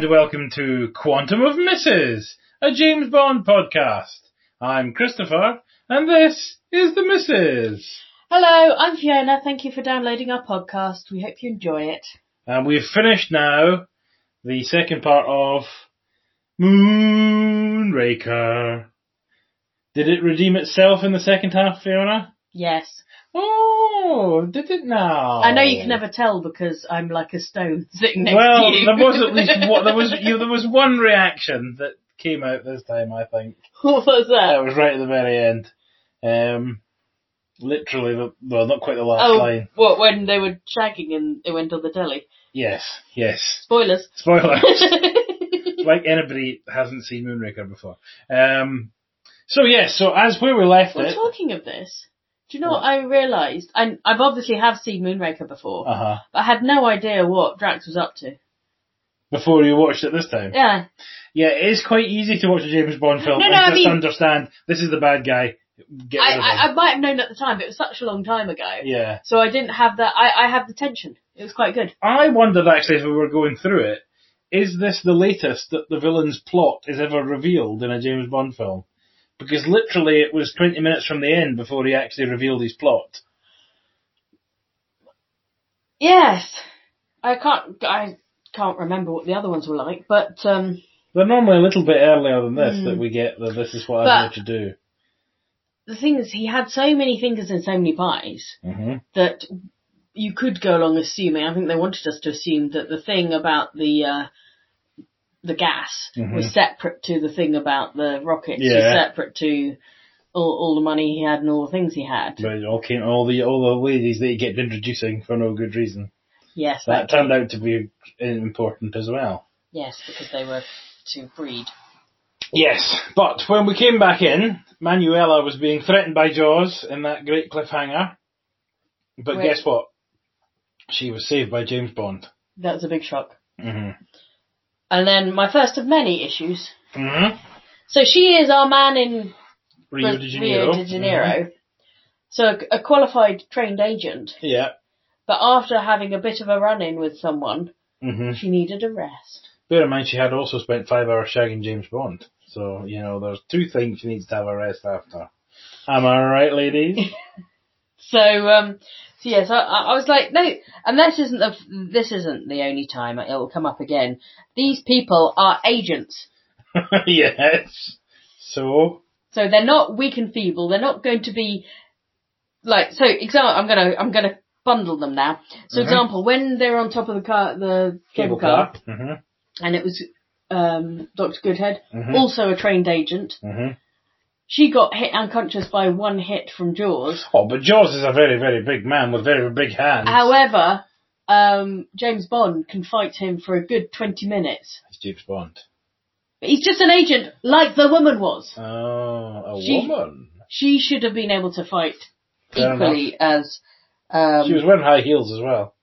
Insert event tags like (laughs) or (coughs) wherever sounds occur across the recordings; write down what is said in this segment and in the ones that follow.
and welcome to Quantum of Misses, a James Bond podcast. I'm Christopher, and this is the Misses. Hello, I'm Fiona. Thank you for downloading our podcast. We hope you enjoy it. And we've finished now the second part of Moonraker. Did it redeem itself in the second half, Fiona? Yes. Oh, did it now? I know you can never tell because I'm like a stone (laughs) sitting next Well, to you. Well, there was at least one, there was (laughs) you, there was one reaction that came out this time. I think what was that that? was right at the very end. Um, literally, the, well, not quite the last Oh, line. what, when they were shagging and it went on the telly? Yes, yes. Spoilers. Spoiler. (laughs) like anybody hasn't seen Moonraker before. Um, so yes, so as where we left well, it. talking of this, do you know what I realised? I, I've obviously have seen Moonraker before, Uh huh. but I had no idea what Drax was up to. Before you watched it this time. Yeah. Yeah, it is quite easy to watch a James Bond film No, and no, I just mean- understand this is the bad guy. Get I, rid of him. I, I might have known at the time, but it was such a long time ago. yeah. So I didn't have that, I, I had the tension. It was quite good. I wondered actually as we were going through it, is this the latest that the villain's plot is ever revealed in a James Bond film? Because literally it was 20 minutes from the end before he actually revealed his plot. Yes. I can't, I can't remember what the other ones were like, but, um, They're normally a little bit earlier than this Mm. that we get that this is what I'm going to do. the thing is, he had so many fingers and so many pies hmm that you could go along assuming, I think they wanted us to assume that the thing about the, uh, the gas Mhm. was separate to the thing about the rockets, was Yeah. separate to all, all the money he had and all the things he had. But it all came, all the, all the ladies that he kept introducing for no good reason. Yes, That that, turned out to be important as well. yes, because they were to breed. Yes, but when we came back in, Manuela was being threatened by Jaws in that great cliffhanger. But guess what? She was saved by James Bond. That was a big shock. hmm And then my first of many issues. hmm So she is our man in Rio de Janeiro. Rio de Janeiro. So a, a qualified trained agent. Yeah. but after having a bit of a run-in with someone, hmm she needed a rest. Bear in mind, she had also spent five hours shagging James Bond. So, you know, there's two things she needs to have a rest after. Am I right, ladies? (laughs) So, um, so yes, I, I I was like, no, and this isn't the this isn't the only time it will come up again. These people are agents, (laughs) yes. So, so they're not weak and feeble. They're not going to be like so. Example, I'm gonna I'm gonna bundle them now. So, Mhm. example, when they're on top of the car, the cable, car, hmm and it was um, Doctor Goodhead, Mhm. also a trained agent. She got hit unconscious by one hit from Jaws. Oh, but Jaws is a very, very big man with very big hands. However, um, James Bond can fight him for a good 20 minutes. It's James Bond. But he's just an agent, like the woman was. Oh, a She- woman. She should have been able to fight Fair equally as. Um, She was wearing high heels as well.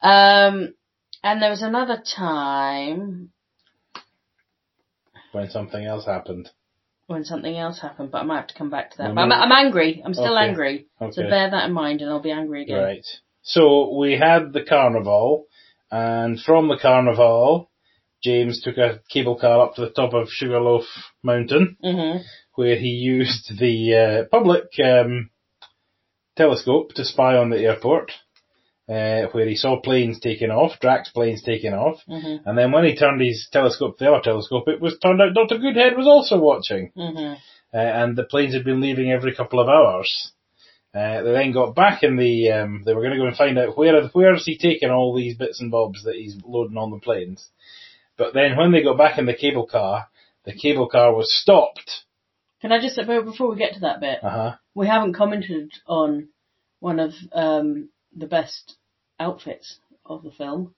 um, and there was another time When something else happened. When something else happened, but I might have to come back to that. But I'm. I'm angry. I'm still Okay. angry. So Okay. bear that in mind, and I'll be angry again. Right. So we had the carnival, and from the carnival, James took a cable car up to the top of Sugarloaf Mountain, hmm where he used the uh, public um, telescope to spy on the airport, uh, where he saw planes taking off, Drax planes taking off, hmm and then when he turned his telescope to the other telescope, it was turned out Dr. Goodhead was also watching. hmm uh, and the planes had been leaving every couple of hours. Uh, they then got back in the. Um, they were going to go and find out where where is he taking all these bits and bobs that he's loading on the planes. But then when they got back in the cable car, the cable car was stopped. Can I just say, before we get to that bit, Uh huh. we haven't commented on one of um, the best outfits of the film,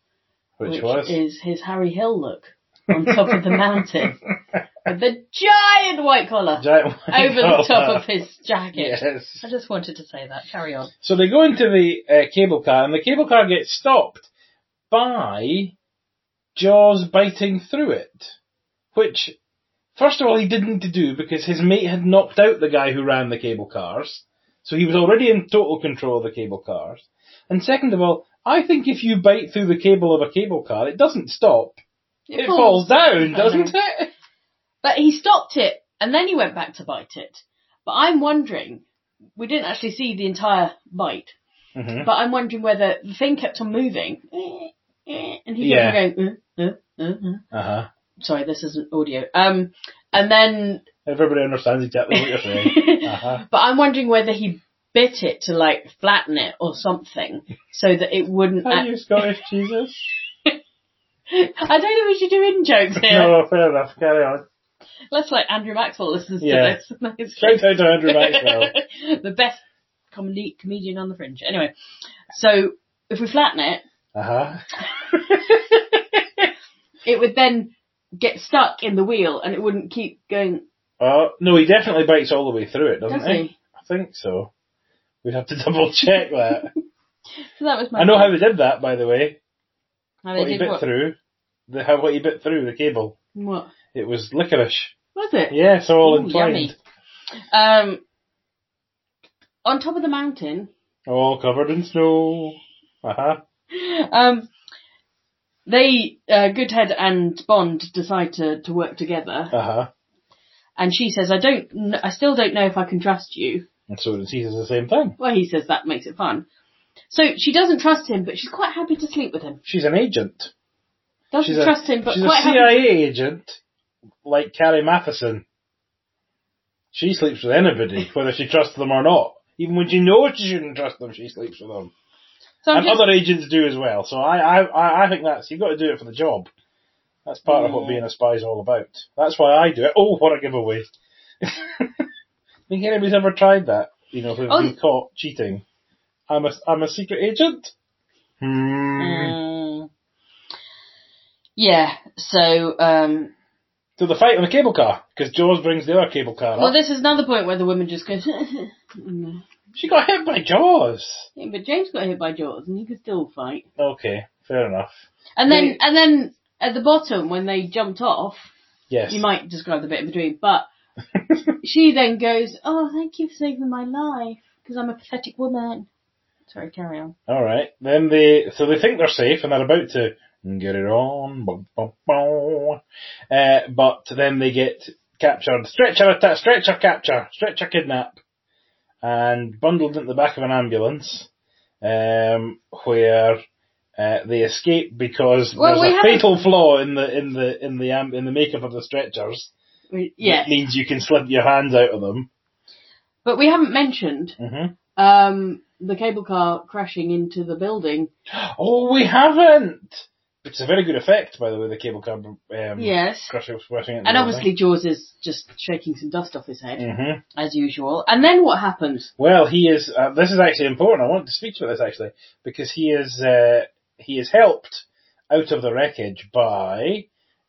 Which, was is his Harry Hill look on top of the mountain (laughs) with the giant white collar giant (laughs) over the top of his jacket. Yes. I just wanted to say that. Carry on. So they go into the uh, cable car, and the cable car gets stopped by Jaws biting through it, which, first of all, he didn't need to do because his mate had knocked out the guy who ran the cable cars, so he was already in total control of the cable cars. And second of all, I think if you bite through the cable of a cable car, it doesn't stop. It falls down, doesn't it? But he stopped it, and then he went back to bite it. But I'm wondering, we didn't actually see the entire bite, hmm but I'm wondering whether the thing kept on moving, and he Yeah. kept going, uh, uh, uh, uh. Uh huh. sorry, this isn't audio. Um, and then, Everybody understands exactly what you're saying. (laughs) Uh huh. but I'm wondering whether he bit it to like flatten it or something, so that it wouldn't. Are act- you Scottish (laughs) Jesus? I don't know if we should do in jokes (laughs) here. no, fair enough. Carry on. Let's like Andrew Maxwell listens Yeah. to this. (laughs) Shout out to Andrew Maxwell. the best comedy comedian on the fringe. Anyway, so if we flatten it, Uh huh. it would then get stuck in the wheel and it wouldn't keep going. Oh no, he definitely bites all the way through it, doesn't Does he? he? I think so. We'd have to (laughs) double check that. So that was my. I know how they did that, by the way. how What he bit what? through. The how what he bit through the cable. What It was licorice. was it? Yeah, it's all Ooh, entwined. Um, on top of the mountain, All covered in snow. Uh huh. um, they uh, Goodhead and Bond decide to to work together, Uh huh. and she says, "I don't, I still don't know if I can trust you." And so he says the same thing. Well, he says that makes it fun. So she doesn't trust him, but she's quite happy to sleep with him. She's an agent. Doesn't She's a, trust him, but she's quite a happy. CIA agent, like Carrie Mathison. She sleeps with anybody, (laughs) whether she trusts them or not. Even when she knows she shouldn't trust them, she sleeps with them. So and just, other agents do as well. So I, I, I- I think that's you've got to do it for the job. That's part of what being a spy is all about. That's why I do it. Oh, what a giveaway! (laughs) Think anybody's ever tried that? You know, who've Oh. been caught cheating. I'm a, I'm a secret agent. Hmm. Mm. yeah. So, um, So the fight on the cable car because Jaws brings the other cable car well, up. this is another point where the woman just goes. (laughs) She got hit by Jaws. yeah, but James got hit by Jaws, and he could still fight. Okay, fair enough. And then, They- and then at the bottom when they jumped off, Yes. you might describe the bit in between, but she then goes, "Oh, thank you for saving my life, because I'm a pathetic woman." Sorry, carry on. All right. Then they so they think they're safe and they're about to get it on. Bum, bum, bum. Uh, but then they get captured. Stretcher attack. Stretcher capture. Stretcher kidnap. And bundled into the back of an ambulance, um, where uh, they escape because Well, there's we a fatal flaw in the in the in the am- in the makeup of the stretchers. Yeah, That means you can slip your hands out of them. but we haven't mentioned hmm um, the cable car crashing into the building. (gasps) Oh, we haven't. It's a very good effect, by the way. The cable car um, Yes. crushing it. And obviously Jaws is just shaking some dust off his head, hmm as usual. And then what happens? Well, he is. Uh, this is actually important. I want to speak about this actually because he is. Uh, he is helped out of the wreckage by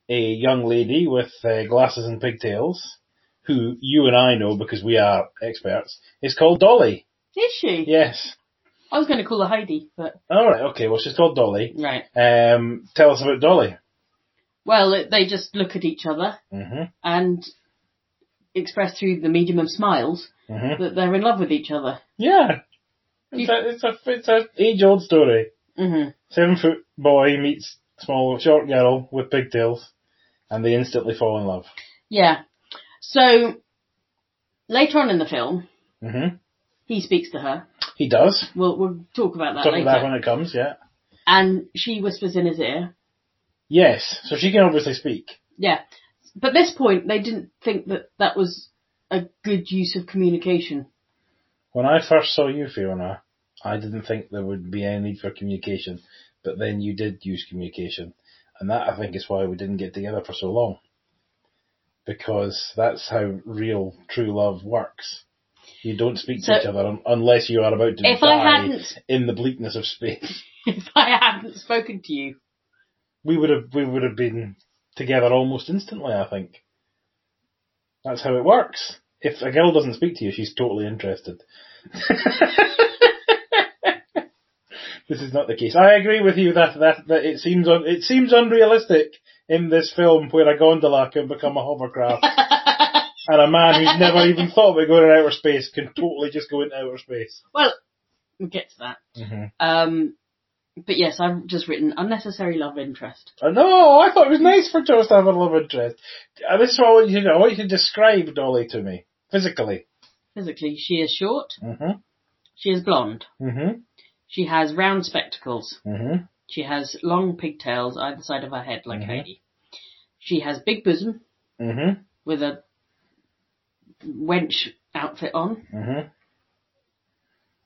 a young lady with uh, glasses and pigtails, who you and I know because we are experts. Is called Dolly. Is she? Yes. I was going to call her Heidi, but All right. Okay. Well, she's called Dolly. right. Um, tell us about Dolly. Well, it- they just look at each other hmm and express through the medium of smiles hmm that they're in love with each other. Yeah. It's You- a, it's a, it's a age old story. hmm Seven foot boy meets small, short girl with pigtails, and they instantly fall in love. Yeah. So later on in the film, hmm he speaks to her. He does. We'll we'll talk about that Talk later. about that when it comes, yeah. and she whispers in his ear. Yes, so she can obviously speak. Yeah. But at this point, they didn't think that that was a good use of communication. When I first saw you, Fiona, I didn't think there would be any need for communication, but then you did use communication, and that I think is why we didn't get together for so long. Because that's how real, true love works. You don't speak So- to each other un- unless you are about to If die in the bleakness of space. (laughs) if I hadn't spoken to you, we would have we would have been together almost instantly. I think that's how it works. If a girl doesn't speak to you, she's totally interested. (laughs) this is not the case. I agree with you that that, that it seems un, it seems unrealistic in this film where a gondola can become a hovercraft (laughs) and a man who's never even thought about going in outer space can totally just go into outer space. well, we'll get to that. hmm Um, But yes, I've just written unnecessary love interest. I know, I thought it was nice for Jaws to have a love interest. Uh, this is what I want you to know. I want you to describe Dolly to me. Physically. Physically, she is short. Mm-hmm. She is blonde. Mm-hmm. She has round spectacles. Mm-hmm. She has long pigtails either side of her head, like Mhm. Heidi. She has big bosom Mm-hmm. with a wench outfit on. Mm-hmm.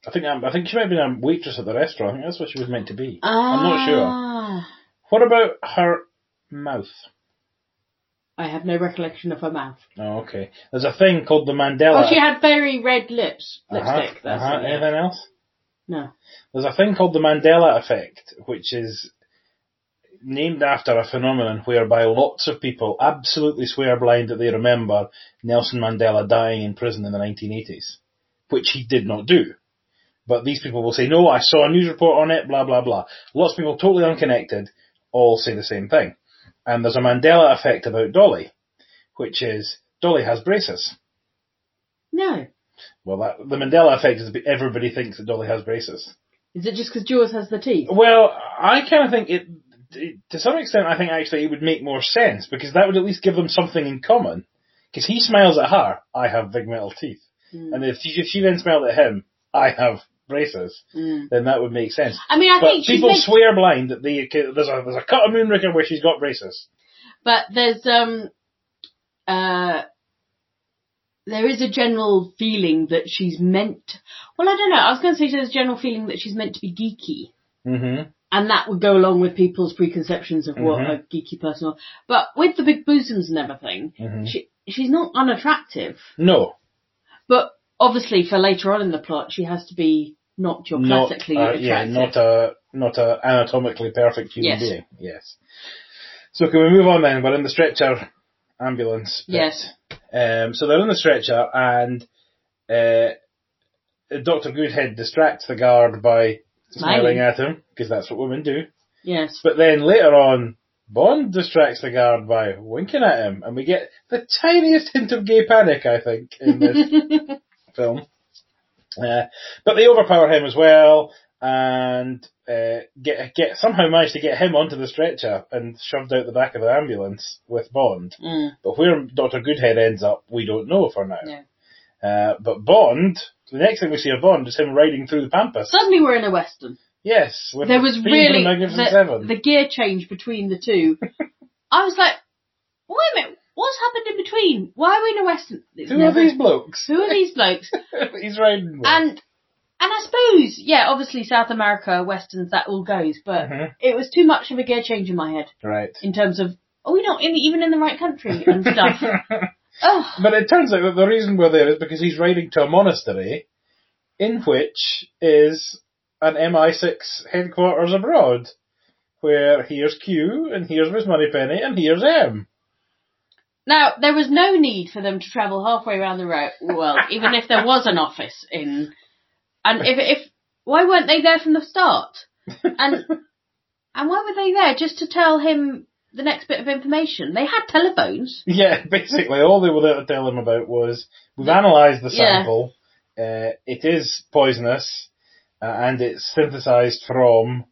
I think um, I think she might have been a waitress at the restaurant. I think that's what she was meant to be. I'm not sure. Ah. What about her mouth? I have no recollection of her mouth. Oh, okay. There's a thing called the Mandela. Oh, she had very red lips. Uh-huh, Lipstick. That's uh-huh. Anything else? No. There's a thing called the Mandela effect, which is named after a phenomenon whereby lots of people absolutely swear blind that they remember Nelson Mandela dying in prison in the 1980s, which he did not do. But these people will say, no, I saw a news report on it, blah, blah, blah. Lots of people totally unconnected all say the same thing. And there's a Mandela effect about Dolly, which is Dolly has braces. No. Well, that, the Mandela effect is that everybody thinks that Dolly has braces. Is it just because Jaws has the teeth? Well, I kind of think it, it, to some extent, I think actually it would make more sense because that would at least give them something in common. Because he smiles at her, I have big metal teeth. Mm. And if she, if she then smiled at him, I have braces, Mm. then that would make sense. I mean, I but think people swear blind that they, there's a, there's a cut of Moonraker where she's got braces. But there's um uh there is a general feeling that she's meant well I don't know, I was gonna say there's a general feeling that she's meant to be geeky. Mm-hmm. And that would go along with people's preconceptions of what Mhm. a geeky person is. But with the big bosoms and everything, Mhm. she she's not unattractive. No. But obviously for later on in the plot she has to be not your Not, classically uh, attractive. yeah, not a, not a anatomically perfect human Yes. being. Yes. So can we move on then? We're in the stretcher ambulance. Yes. Um, so they're on the stretcher and uh, Dr. Goodhead distracts the guard by smiling Smiling. at him, because that's what women do. Yes. But then later on, Bond distracts the guard by winking at him, and we get the tiniest hint of gay panic, I think, in this (laughs) film. Uh, but they overpower him as well, and uh, get get somehow managed to get him onto the stretcher and shoved out the back of the ambulance with Bond. mm, But where Dr. Goodhead ends up, we don't know for now. no. Uh, but Bond, the next thing we see of Bond is him riding through the pampas. Suddenly we're in a western. Yes, there the was really the Seven. the gear change between the two. (laughs) I was like, wait a minute, what's happened in between? Why are we in a western? It's Who never- are these blokes? Who are these blokes? (laughs) He's riding with. and and I suppose, yeah, obviously South America westerns that all goes, but Mhm. it was too much of a gear change in my head Right. in terms of are we not in, even in the right country and stuff. (laughs) oh, But it turns out that the reason we're there is because he's riding to a monastery, in which is an MI6 headquarters abroad, where here's Q, and here's Miss Moneypenny, and here's M. Now, there was no need for them to travel halfway around the world, Well, even if there was an office in, and if, if, why weren't they there from the start? And, (laughs) and why were they there? Just to tell him the next bit of information. They had telephones. Yeah, (laughs) basically all they were there to tell him about was we've analysed the Yeah. sample. Uh, it is poisonous, uh, and it's synthesized from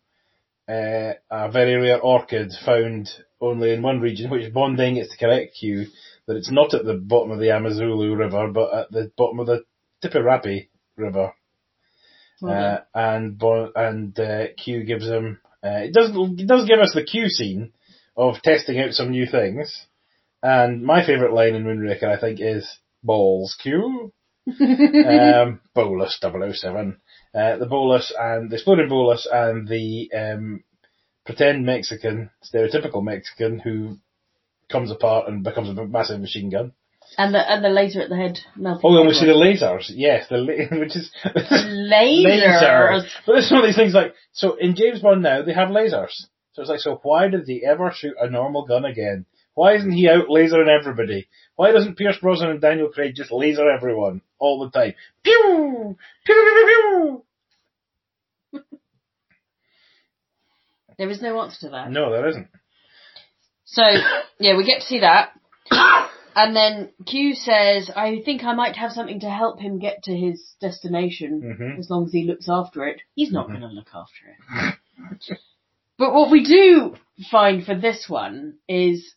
uh, a very rare orchid found only in one region, which Bonding gets to correct Q that it's not at the bottom of the Amazulu River, but at the bottom of the Tipirapi River. Uh, and bon- and uh, Q gives him. Uh, it does it does give us the Q scene of testing out some new things. And my favourite line in Moonraker, I think, is balls Q. (laughs) um, bolas 007. Uh, the bolas and the exploding bolas and the um, pretend Mexican, stereotypical Mexican who comes apart and becomes a massive machine gun. And the and the laser at the head melting. Oh, and we see the lasers. Yes, the la- (laughs) which is (laughs) lasers. (laughs) But it's one of these things like, so in James Bond now, they have lasers. So it's like, so why did they ever shoot a normal gun again? Why isn't he out lasering everybody? Why doesn't Pierce Brosnan and Daniel Craig just laser everyone all the time? Pew! Pew, pew, pew, There is no answer to that. No, there isn't. So yeah, we get to see that. (coughs) And then Q says, I think I might have something to help him get to his destination Mhm. as long as he looks after it. He's not Mhm. going to look after it. But what we do find for this one is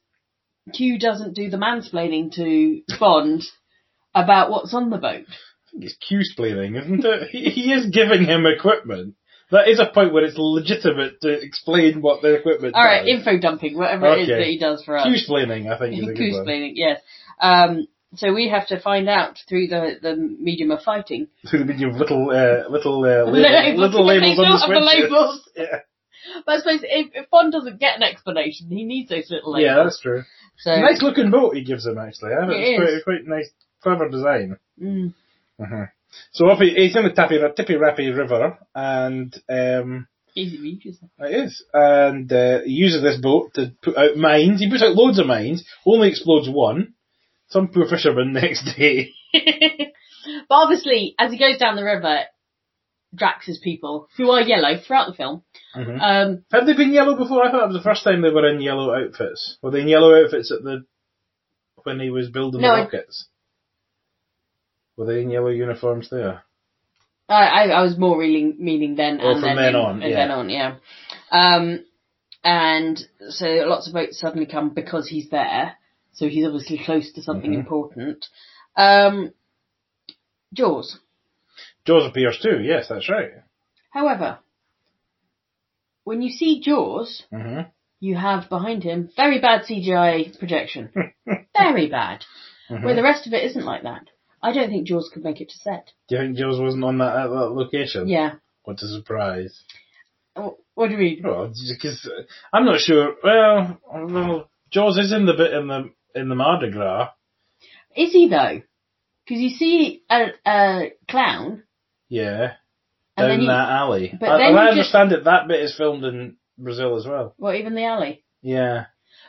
Q doesn't do the mansplaining to Bond about what's on the boat. I think it's Q-splaining, isn't it? He, he is giving him equipment. That is a point where it's legitimate to explain what the equipment All right, does. info dumping, whatever it is that he does for us. Q-splaining, I think, is a good one. Q-splaining, yes. Um, so we have to find out through the, the medium of fighting. Through the medium of little, uh, little, uh, Labels. little labels on the the labels. (laughs) Yeah. But I suppose if, if Bond doesn't get an explanation, he needs those little labels. yeah, that's true. so, Nice looking boat he gives him, actually. I It it's is. quite, quite nice, clever design. mm, uh So he, he's in the Tappy, Tippy Rappy River, and um, easy reaches. it is, and uh, he uses this boat to put out mines. He puts out loads of mines, only explodes one. Some poor fisherman (laughs) next day. (laughs) but obviously, as he goes down the river, Drax's people, who are yellow throughout the film, Mhm. um, Had they been yellow before? I thought it was the first time they were in yellow outfits. Were they in yellow outfits at the when he was building No, the rockets? Were they in yellow uniforms there? I, I, I was more really meaning then Oh, and from then, then on, and yeah. then on, yeah. Um, and so lots of boats suddenly come because he's there. So he's obviously close to something Mhm. important. Um, Jaws. Jaws appears too. Yes, that's right. However, when you see Jaws, hmm you have behind him very bad CGI projection. (laughs) very bad. Mhm. Where the rest of it isn't like that. I don't think Jaws could make it to set. Do you think Jaws wasn't on that at that location? Yeah. What a surprise! Wh- What do you mean? Well, because uh, I'm not sure. Well, well, Jaws is in the bit in the in the Mardi Gras. Is he though? Because you see a, a clown, Yeah, and down then you, that alley. but I, then I you just- understand it. That bit is filmed in Brazil as well. well, even the alley, Yeah,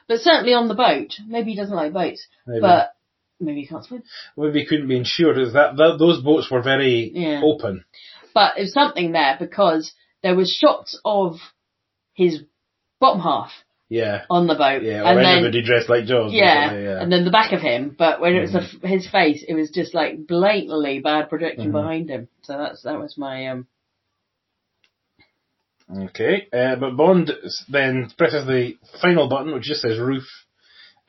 but certainly on the boat. Maybe he doesn't like boats, maybe. but maybe swim. maybe couldn't be insured. Is that, that those boats were very Yeah. open? But there's something there because there was shots of his bottom half Yeah, on the boat, yeah. Or and then anybody dressed like Jaws. yeah, yeah. and then the back of him. But when it was the, Mhm. f his face, it was just like blatantly bad projection Mhm. behind him. So that's that was my um. Okay, uh, but Bond then presses the final button, which just says roof,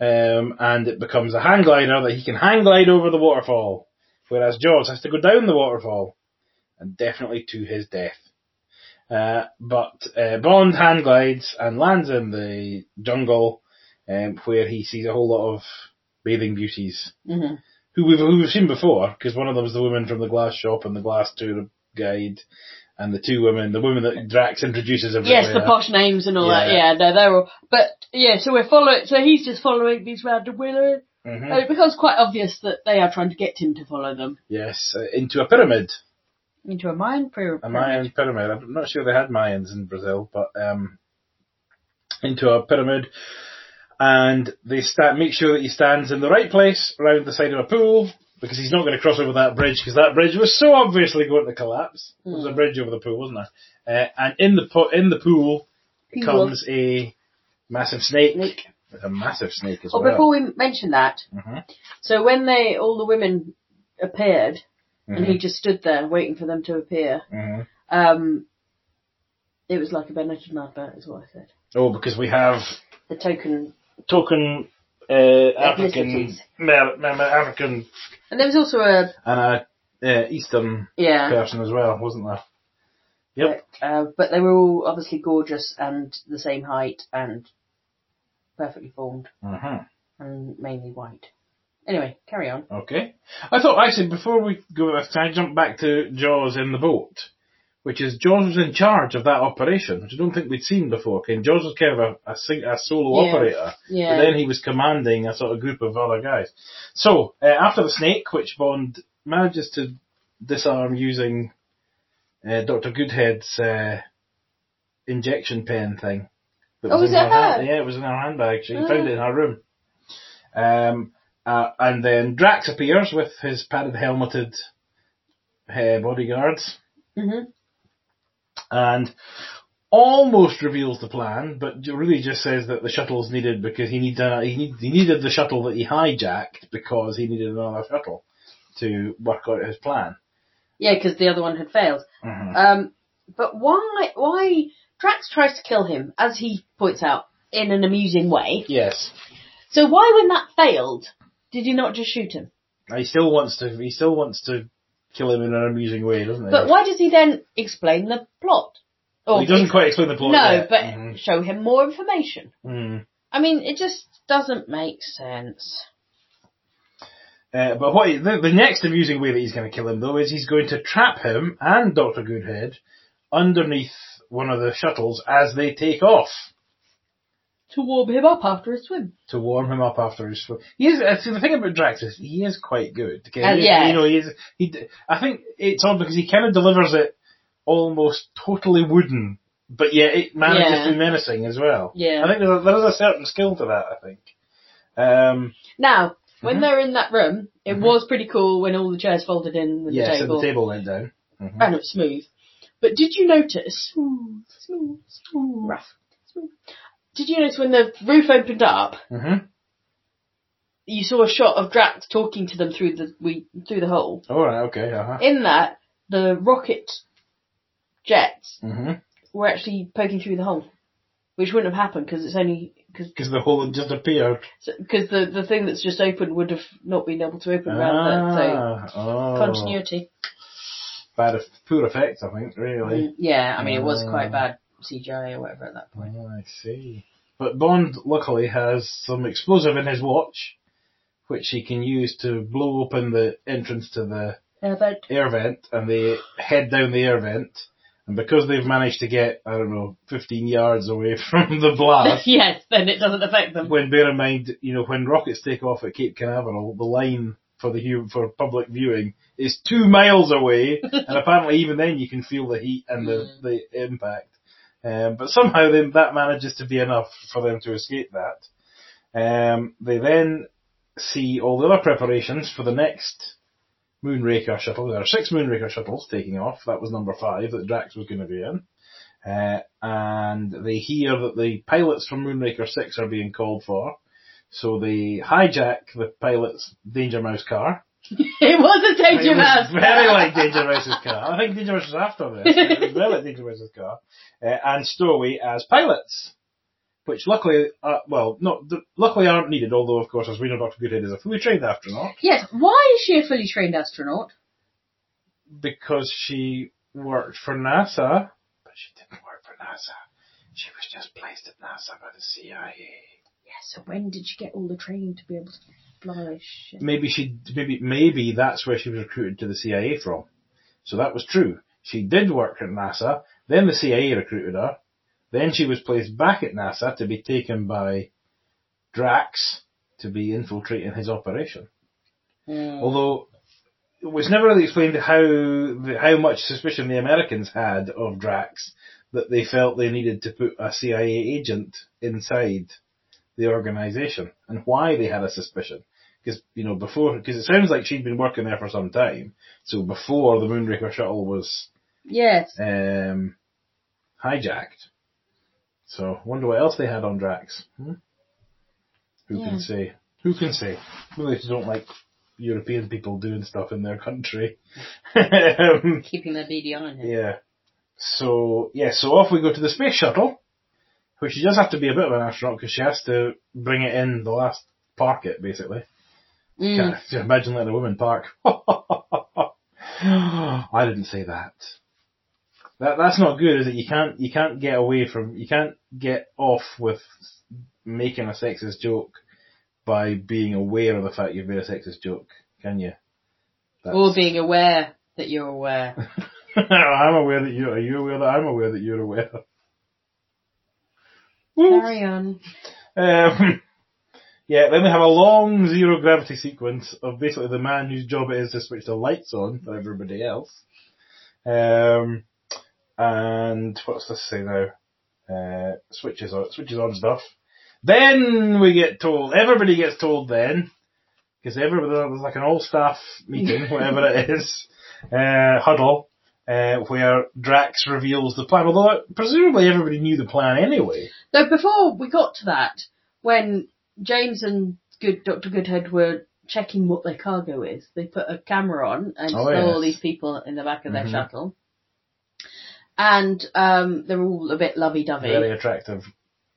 um, and it becomes a hang glider that he can hang glide over the waterfall, whereas Jaws has to go down the waterfall, and definitely to his death. Uh, but uh, Bond hang glides and lands in the jungle, um, where he sees a whole lot of bathing beauties mhm. who we've, who we've seen before, because one of them was the woman from the glass shop and the glass tour guide, and the two women, the woman that Drax introduces everywhere. Yes, the posh names and all that. Yeah. Yeah, no, they're all. But yeah, so we're following. So he's just following these random women, Mhm. it becomes quite obvious that they are trying to get him to follow them Yes, uh, into a pyramid, into a Mayan pyramid. a Mayan pyramid. I'm not sure they had Mayans in Brazil, but um, into a pyramid, and they sta make sure that he stands in the right place around the side of a pool. Because he's not going to cross over that bridge, because that bridge was so obviously going to collapse. There was a Mm. bridge over the pool, wasn't there? Uh, and in the po- in the pool Pool. comes a massive snake. Snake. A massive snake as Oh, well. before we mention that, Mhm. so when they all the women appeared, and Mhm. he just stood there waiting for them to appear, Mhm. um, it was like a Benetton advert, is what I said. Oh, because we have The token, token uh, African, Ethnicities. Mer- Mer- Mer- African and there was also a and a uh, Eastern yeah. person as well, wasn't there? Yep. But, uh, but they were all obviously gorgeous and the same height and perfectly formed hmm and mainly white. Anyway, carry on. Okay. I thought actually before we go, can I jump back to Jaws in the boat, which is Jaws was in charge of that operation, which I don't think we'd seen before. Okay, Jaws was kind of a a, a solo Yeah. operator. Yeah. But then he was commanding a sort of group of other guys. So, uh, after the snake, which Bond manages to disarm using uh, Dr. Goodhead's uh, injection pen thing. that Oh, was in it her hand- Yeah, it was in her handbag. She Oh. found it in her room. Um, uh, and then Drax appears with his padded helmeted uh, bodyguards hmm and almost reveals the plan, but really just says that the shuttle's needed because he needed a, he, need, he needed the shuttle that he hijacked because he needed another shuttle to work out his plan. Yeah, because the other one had failed. Mhm. Um, but why? Why Drax tries to kill him, as he points out, in an amusing way. Yes. So why, when that failed, did he not just shoot him? He still wants to. He still wants to kill him in an amusing way, doesn't he? But why does he then explain the plot? Or he doesn't quite explain the plot. No, yet. but Mhm. show him more information. Mm. I mean, it just doesn't make sense. Uh, but what he, the, the next amusing way that he's going to kill him though is he's going to trap him and Doctor Goodhead underneath one of the shuttles as they take off To warm him up after a swim. to warm him up after his swim. He is. uh, See, the thing about Drax is he is quite good. Okay? Uh, He- yeah. You know, he is. He. d- I think it's odd because he kind of delivers it almost totally wooden, but yet it manages Yeah. to be menacing as well. Yeah. I think there, there is a certain skill to that. I think. Um, Now, when Mhm. they're in that room, it Mhm. was pretty cool when all the chairs folded in with yes, the and table. the table went down. Mhm. And it was smooth. But did you notice? Smooth, smooth, smooth, rough, smooth. Did you notice when the roof opened up, Mhm. you saw a shot of Drax talking to them through the we through the hole? All right. Okay. Uh huh. In that, the rocket jets Mhm. were actually poking through the hole, which wouldn't have happened because it's only because Because the hole had just appeared. because the the thing that's just opened would have not been able to open around that. Ah, So oh. continuity. Bad, eff- poor effects, I think. Really. Mm, yeah, I mean it was Ah. quite bad CGI or whatever at that point. Oh, I see. But Bond luckily has some explosive in his watch, which he can use to blow open the entrance to the Uh, but air vent, and they head down the air vent. And because they've managed to get, I don't know, 15 yards away (laughs) from the blast, (laughs) yes, then it doesn't affect them. when bear in mind, you know, when rockets take off at Cape Canaveral, the line for the hu- for public viewing is two miles away, (laughs) and apparently even then you can feel the heat and the the impact. Um, but somehow (laughs) then that manages to be enough for them to escape that. Um, they then see all the other preparations for the next Moonraker shuttle. There are six Moonraker shuttles taking off. That was number five that Drax was going to be in. Uh, and they hear that the pilots from Moonraker 6 are being called for. So they hijack the pilot's Danger Mouse car. (laughs) it was a danger it mouse. very like Danger Mouse's car. I think Danger Mouse was after this. but (laughs) It was very like Danger Mouse's car. Uh, and Stowaway as pilots. Which luckily, uh, well, not, th- luckily aren't needed, although of course as we know Dr. Goodhead is a fully trained astronaut. Yes, why is she a fully trained astronaut? because she worked for NASA, but she didn't work for NASA. She was just placed at NASA by the CIA. Yes, so when did she get all the training to be able to shit? Maybe she, maybe, maybe that's where she was recruited to the CIA from. So that was true. She did work at NASA, then the CIA recruited her, then she was placed back at NASA to be taken by Drax to be infiltrating his operation. Mm. Although it was never really explained how the, how much suspicion the Americans had of Drax that they felt they needed to put a CIA agent inside the organization and why they had a suspicion. Because you know before, because it sounds like she'd been working there for some time. So before the Moonraker shuttle was Yes. um, hijacked. So wonder what else they had on Drax. Hmm? Who Yeah. can say? Who can say? Maybe they don't like European people doing stuff in their country. (laughs) um, Keeping their eye on him. yeah. So yeah, so off we go to the space shuttle, which she does have to be a bit of an astronaut because she has to bring it in the last park it basically. Mm. Can't just imagine letting a woman park. (gasps) I didn't say that. That that's not good, is it? You can't you can't get away from you can't get off with making a sexist joke by being aware of the fact you've made a sexist joke, can you? That's- Or being aware that you're aware. (laughs) I'm aware that you are you aware that I'm aware that you're aware. Carry on. Um, (laughs) yeah, then we have a long zero gravity sequence of basically the man whose job it is to switch the lights on for everybody else. Um, and what's this say now? Uh, switches on, switches on stuff. Then we get told, everybody gets told then, because everybody, there's like an all staff meeting, (laughs) whatever it is, uh, huddle, uh, where Drax reveals the plan, although presumably everybody knew the plan anyway. Though before we got to that, when James and Good Dr. Goodhead were checking what their cargo is, they put a camera on and Oh, saw all these people in the back of their Mhm. shuttle. and um, they're all a bit lovey-dovey. Very attractive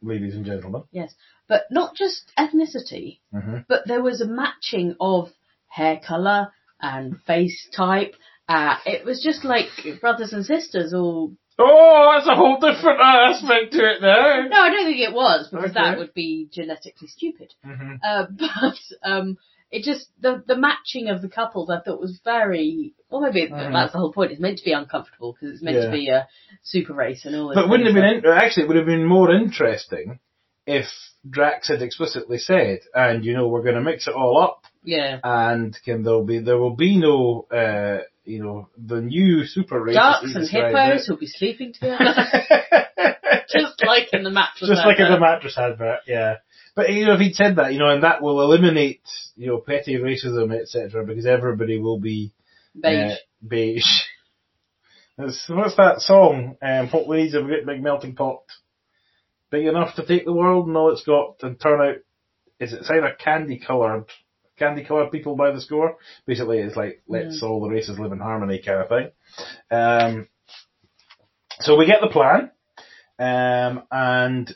ladies and gentlemen. Yes, but not just ethnicity, hmm but there was a matching of hair colour and face type. Uh, it was just like brothers and sisters all. Oh, that's a whole different aspect to it there. No, I don't think it was because that would be genetically stupid. hmm Uh, (laughs) but um, it just the the matching of the couples I thought was very. Well, maybe Mhm. that's the whole point. It's meant to be uncomfortable because it's meant Yeah. to be a super race and all. this But wouldn't have been in, actually? It would have been more interesting if Drax had explicitly said, "And you know, we're going to mix it all up. Yeah. and can there'll be there will be no, uh, you know, the new super race." Ducks and hippos will be sleeping (laughs) together, (laughs) just like in the mattress. Just like in the mattress advert, yeah. But you know, if he'd said that, you know, and that will eliminate, you know, petty racism, etc., because everybody will be beige. uh, beige. What's that song? Um, what we need is a great big melting pot, big enough to take the world, and all it's got and turn out is it's either candy coloured, candy coloured people by the score. Basically, it's like let's all the races live in harmony kind of thing. Um, so we get the plan, um, and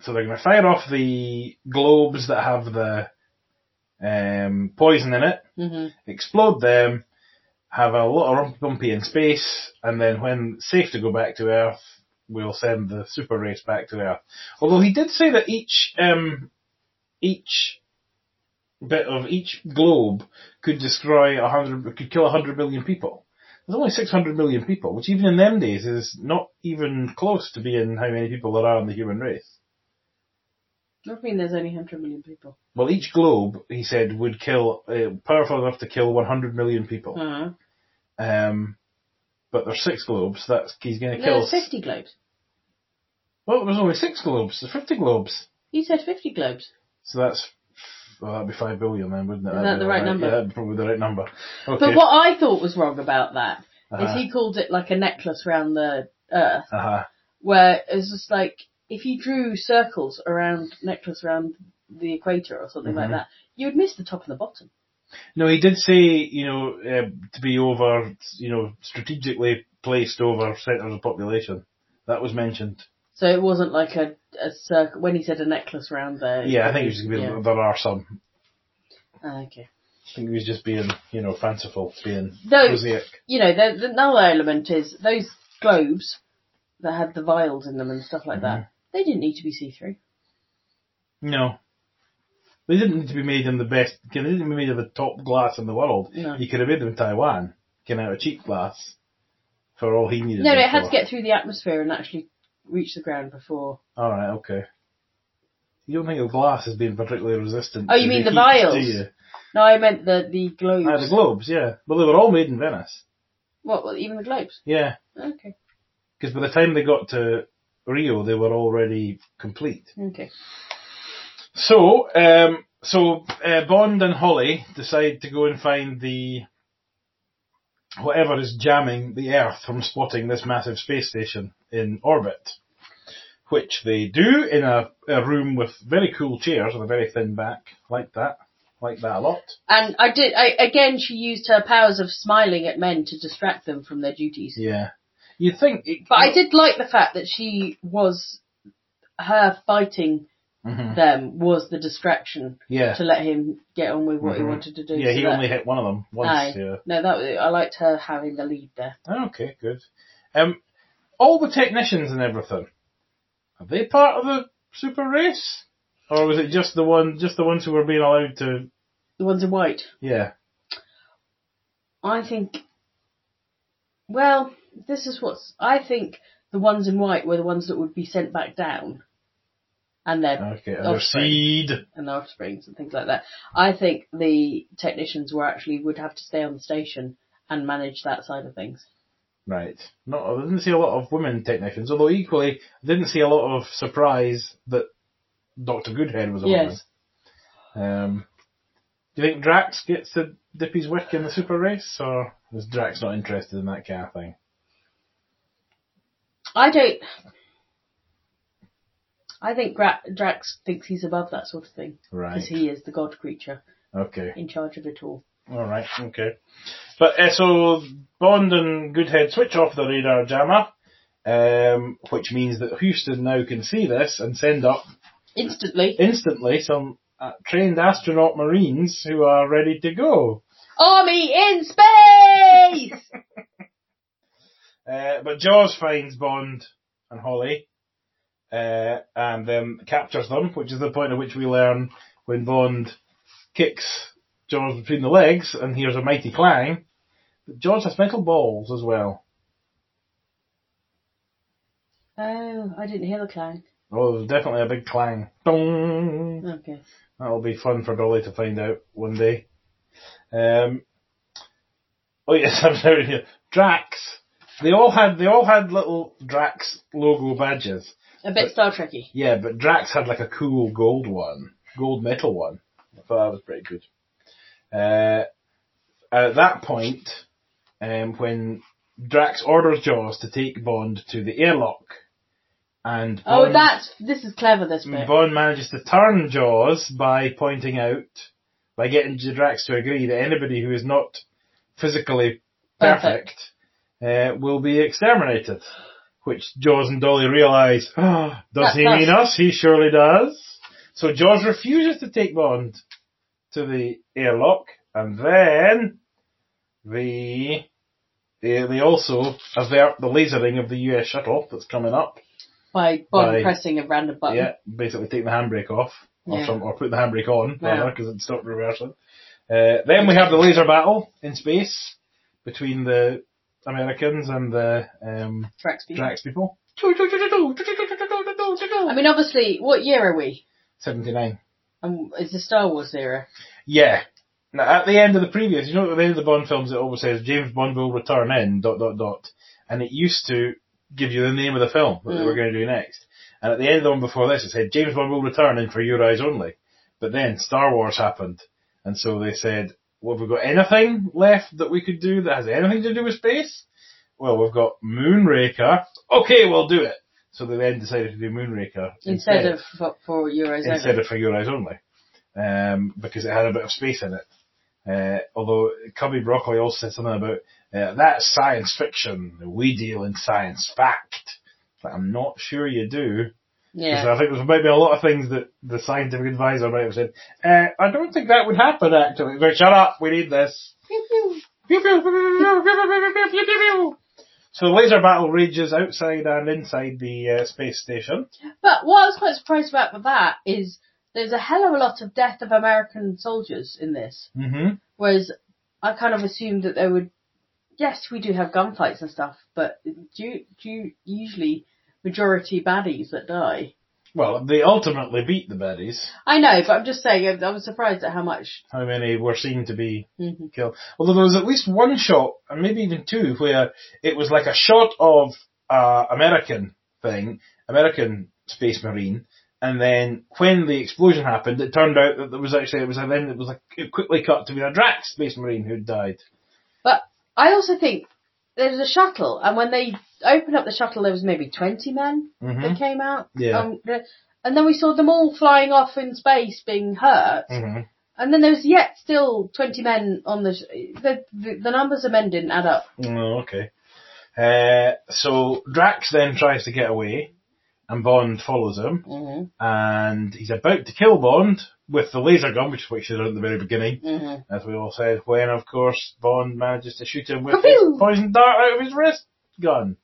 so they're going to fire off the globes that have the um, poison in it hmm explode them, have a lot of rumpy bumpy in space, and then when safe to go back to Earth, we'll send the super race back to Earth. Although he did say that each um, each bit of each globe could destroy a hundred, could kill a hundred million people. There's only 600 million people, which even in them days is not even close to being how many people there are in the human race. I mean, there's only 100 million people. Well, each globe, he said, would kill, uh, powerful enough to kill 100 million people. Uh-huh. Um, but there's six globes. That's he's going to kill. there's 50 globes. Well, there's only six globes. There's 50 globes. You said 50 globes. So that's well, that'd be five billion then, wouldn't it? Is that the right number? Yeah, probably the right number. Okay. But what I thought was wrong about that is uh-huh. he called it like a necklace around the earth, uh-huh. where it's just like if you drew circles around necklace around the equator or something like Mhm. that, you would miss the top and the bottom. No, he did say, you know, uh, to be over, you know, strategically placed over centres of population. That was mentioned. So it wasn't like a, a circle when he said a necklace around there. Yeah, I think he was just being, Yeah. there are some. Ah, okay. I think he was just being, you know, fanciful, being Though prosaic. you know, the, the another element is those globes that had the vials in them and stuff like Mm-hmm. that. They didn't need to be see through. No. They didn't need to be made in the best, they didn't need to be made of the top glass in the world. No. You could have made them in Taiwan, getting out of cheap glass, for all he needed No, no, it had for. to get through the atmosphere and actually reach the ground before. Alright, okay. You don't think of glass as being particularly resistant Oh, you to mean the heat, vials? do you? No, I meant the the globes. Ah, the globes, yeah. Well, they were all made in Venice. What? Well, even the globes? Yeah. Okay. Because by the time they got to Rio, they were already complete. Okay. So, um, so uh, Bond and Holly decide to go and find the whatever is jamming the Earth from spotting this massive space station in orbit, which they do in a, a room with very cool chairs with a very thin back, like that, like that a lot. And I did. I again, she used her powers of smiling at men to distract them from their duties. Yeah, you think, it, But I did like the fact that she was her fighting Mhm. them was the distraction yeah, to let him get on with what he Mhm. wanted to do. yeah. so He that- only hit one of them once. Aye. Yeah. No, that was, I liked her having the lead there. Okay, good. Um, all the technicians and everything, are they part of the super race? Or was it just the one, just the ones who were being allowed to, The ones in white. yeah. I think. Well, this is what's. I think the ones in white were the ones that would be sent back down, and their Okay, and their seed. and their offsprings and things like that. I think the technicians were actually would have to stay on the station and manage that side of things. Right. No, I didn't see a lot of women technicians, although equally, I didn't see a lot of surprise that Dr. Goodhead was a Yes. woman. Um, do you think Drax gets to dip his wick in the super race, or is Drax not interested in that kind of thing? I don't. I think Gra- Drax thinks he's above that sort of thing Right. because he is the god creature Okay. in charge of it all. Alright, okay. But uh, so Bond and Goodhead switch off the radar jammer, um, which means that Houston now can see this and send up Instantly. instantly some uh, trained astronaut marines who are ready to go. Army in space! (laughs) Uh, but Jaws finds Bond and Holly, uh, and then captures them, which is the point at which we learn when Bond kicks Jaws between the legs and hears a mighty clang. But Jaws has metal balls as well. oh, I didn't hear the clang. Oh, there's definitely a big clang. Dong! Okay. That'll be fun for Dolly to find out one day. Um, oh yes, (laughs) I'm sorry here. Drax. They all had they all had little Drax logo badges. A bit Star Trekky. Yeah, but Drax had like a cool gold one, gold metal one. I thought that was pretty good. Uh, at that point, um, when Drax orders Jaws to take Bond to the airlock, and Oh, Bond, that's, this is clever, this bit. Bond manages to turn Jaws by pointing out, by getting Drax to agree that anybody who is not physically perfect, uh, will be exterminated. Which Jaws and Dolly realise, oh, does That's he mean us? He surely does. So Jaws refuses to take Bond to the airlock, and then the they, they also avert the lasering of the US shuttle that's coming up. By Bond By- pressing a random button. Yeah, basically take the handbrake off, or Yeah. some, or put the handbrake on, Yeah. rather, because it stopped reversing. Uh, then we have the laser battle in space between the Americans and the um, Drax people. Drax people. I mean, obviously, what year are we? 79. Um, is the Star Wars era? Yeah. Now, at the end of the previous, you know, at the end of the Bond films, it always says James Bond will return in dot dot dot, and it used to give you the name of the film that they were Mm. going to do next. And at the end of the one before this, it said James Bond will return in for your eyes only. But then Star Wars happened, and so they said, "Well, have we got anything left that we could do that has anything to do with space?" Well, we've got Moonraker. Okay, we'll do it. So they then decided to do Moonraker Instead of for, for Euros instead only. of for your eyes only, um, because it had a bit of space in it. Uh, although Cubby Broccoli also said something about uh, that's science fiction. We deal in science fact. But I'm not sure you do. Yeah. I think there might be a lot of things that the scientific advisor might have said. Uh, I don't think that would happen actually. But shut up. We need this. So the laser battle rages outside and inside the uh, space station. But what I was quite surprised about with that is there's a hell of a lot of death of American soldiers in this. Mm-hmm. Whereas I kind of assumed that there would, yes, we do have gunfights and stuff, but do you, do you usually majority baddies that die? Well, they ultimately beat the baddies. I know, but I'm just saying, I I was surprised at how much. how many were seen to be Mhm. killed. Although there was at least one shot, and maybe even two, where it was like a shot of uh, American thing, American space marine, and then when the explosion happened, it turned out that there was actually it was then it was like it quickly cut to be a Drax space marine who died. But I also think there's a shuttle, and when they opened up the shuttle, there was maybe 20 men hmm that came out. Yeah. Um, and then we saw them all flying off in space, being hurt. Mm-hmm. And then there was yet still 20 men on the, sh- the, the, the numbers of men didn't add up. Oh, okay. Uh, so Drax then tries to get away, and Bond follows him. hmm and he's about to kill Bond with the laser gun, which is what he should have at the very beginning, hmm as we all said, when of course Bond manages to shoot him with Pew-pew! his poison dart out of his wrist gun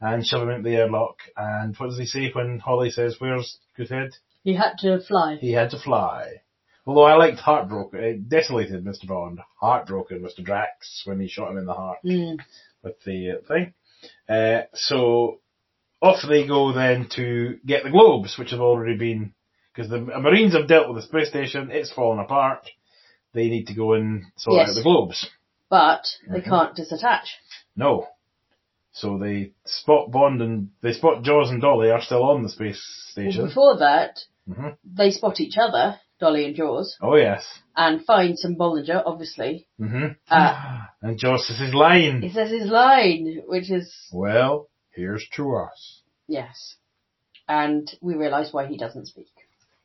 and shove him into the airlock. And what does he say when Holly says, where's Goodhead? He had to fly. He had to fly. Although I liked Heartbroken, it desolated Mr. Bond, heartbroken Mr. Drax when he shot him in the heart Mm. with the uh, thing. Uh, so off they go then to get the globes, which have already been because the Marines have dealt with the space station. It's fallen apart. They need to go and sort Yes. out the globes. But they Mhm. can't disattach. No. So they spot Bond and they spot Jaws and Dolly are still on the space Well, station. before that, Mhm. they spot each other, Dolly and Jaws, Oh yes. and find some Bollinger, obviously. hmm Uh, (gasps) and Jaws says his line. He says his line, which is, Well, here's to us. yes. And we realise why he doesn't speak.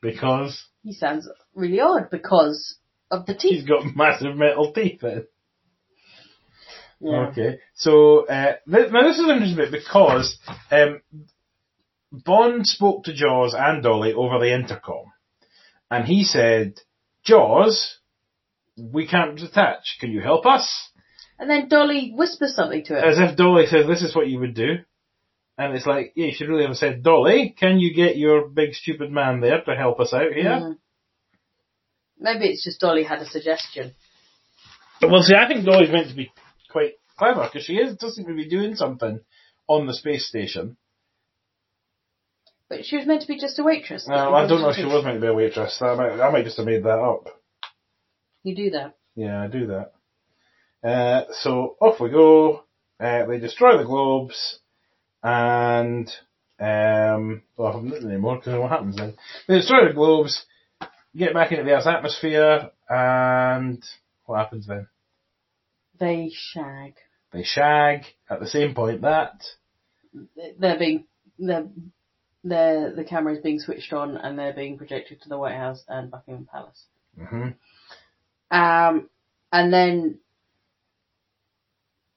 Because He sounds really odd because of the teeth. He's got (laughs) massive metal teeth then. Yeah. Okay. So, uh, th- now this is an interesting bit because, um, Bond spoke to Jaws and Dolly over the intercom. And he said, Jaws, we can't detach. Can you help us? And then Dolly whispers something to it. As if Dolly says, this is what you would do. And it's like, yeah, you should really have said, Dolly, can you get your big stupid man there to help us out here? Mm. Maybe it's just Dolly had a suggestion. But well, see, I think Dolly's meant to be quite clever because she is does seem to be doing something on the space station. But she was meant to be just a waitress. No, I don't know if she was meant to be a waitress. I might, I might just have made that up. You do that. Yeah, I do that. Uh, so off we go. Uh, they destroy the globes, and um, well, I'm not looked anymore because what happens then? They destroy the globes, get back into the Earth's atmosphere, and what happens then? They shag. They shag. At the same point, that They're being, they're, they're, the camera is being switched on and they're being projected to the White House and Buckingham Palace. hmm Um, and then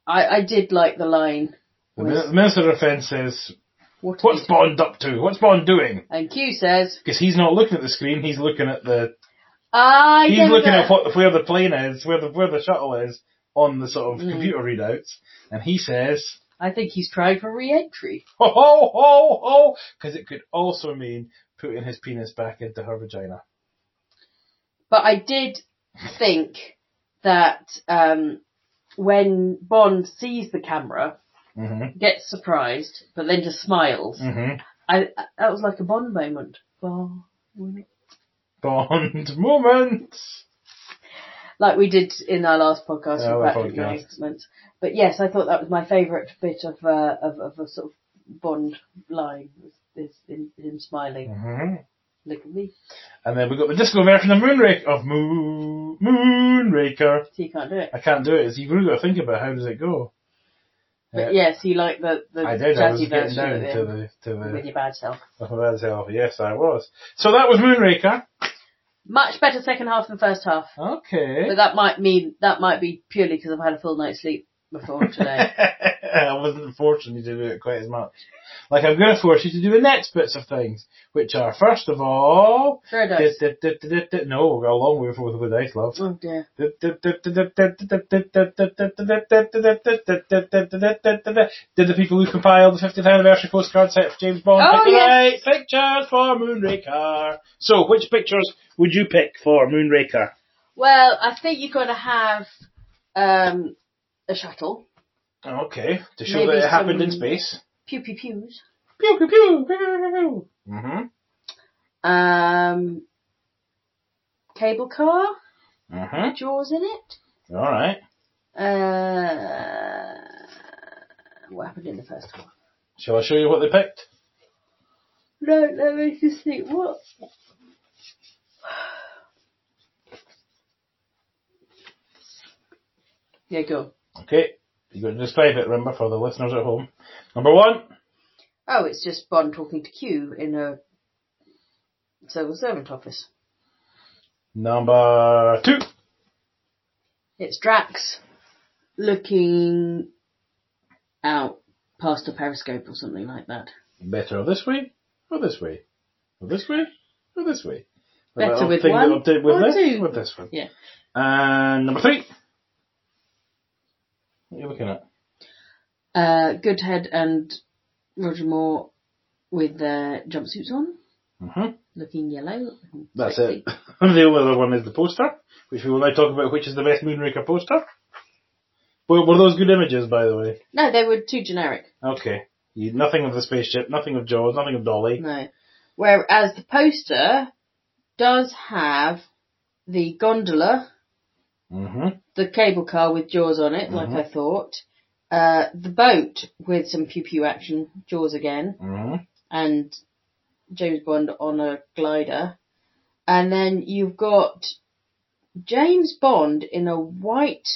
I, I did like the line. The Minister of Defence says, what are "What's Bond up to? What's Bond doing?" And Q says, Because he's not looking at the screen. He's looking at the I He's looking at what, where the plane is, where the where the shuttle is on the sort of Mm. computer readouts, and he says, I think he's trying for re-entry. (laughs) "Ho ho ho ho," because it could also mean putting his penis back into her vagina. But I did think that um, when Bond sees the camera, Mhm. gets surprised, but then just smiles, Mhm. I, that was like a Bond moment. Bond. (laughs) Bond moments. Like we did in our last podcast with our podcast. But yes, I thought that was my favourite bit of, uh, of of a sort of Bond line. Is him, him smiling. Mhm. Look at me. And then we got the disco version of Moonraker of Moon Moonraker. So you can't do it. I can't do it. It's- You've really got to think about how does it go. But yes, you like the the I did. I was getting version down of it to the with your bad self. my bad self. Yes, I was. So that was Moonraker. Much better second half than first half. Okay. But that might mean that might be purely because I've had a full night's sleep before today. I wasn't you to do it quite as much. Like I'm going to force you to do the next bits of things, which are first of all, a dice. no, we've got a long way before the dice, love. Oh dear. Did the people who compiled the 50th anniversary postcard set for James Bond Oh, pick the right pictures for Moonraker? So, which pictures would you pick for Moonraker? Well, I think you've got to have um, a shuttle. Okay, to show Maybe that it happened in some- space. Pew pew pews. Pew pew pew pew pew pew. Mhm. Um, cable car. Mhm. Jaws in it. All right. Uh, what happened in the first half? Shall I show you what they picked? No, let me just think. What? Yeah, go. Okay. You're going to describe it, remember, for the listeners at home. Number one. Oh, it's just Bond talking to Q in a civil servant office. Number two. It's Drax looking out past a periscope or something like that. Better this way or this way? Or this way or this way? Better with one with or this, two? With this one. Yeah. And number three. What are you looking at? Uh, Goodhead and Roger Moore with their jumpsuits on, hmm looking yellow. and That's sexy. it. (laughs) the other one is the poster, which we will now talk about which is the best Moonraker poster. Were, were those good images, by the way? No, they were too generic. Okay. You, nothing of the spaceship, nothing of Jaws, nothing of Dolly. No. Whereas the poster does have the gondola, hmm the cable car with Jaws on it, like. I thought. Uh, the boat with some pew pew action, Jaws again, hmm and James Bond on a glider. And then you've got James Bond in a white